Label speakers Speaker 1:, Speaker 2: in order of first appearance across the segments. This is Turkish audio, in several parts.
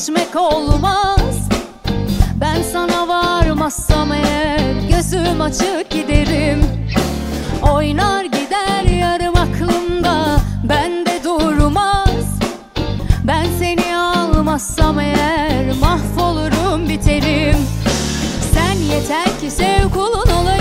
Speaker 1: geçmek olmaz. Ben sana varmazsam eğer gözüm açık giderim. Oynar gider yarım aklımda bende durmaz. Ben seni almazsam eğer mahvolurum biterim. Sen yeter ki sev kulun olayım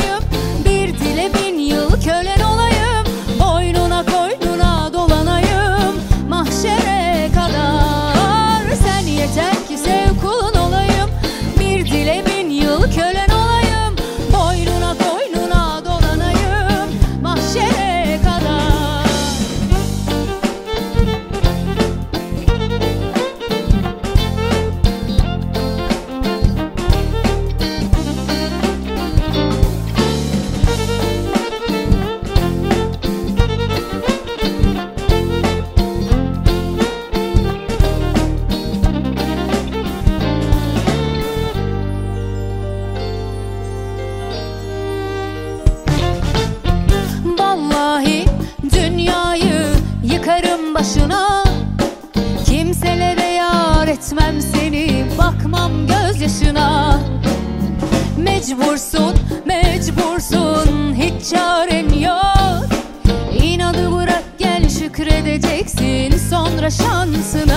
Speaker 1: başına. Kimselere yar etmem seni bakmam gözyaşına. Mecbursun mecbursun hiç çaren yok. İnadı bırak gel şükredeceksin sonra şansına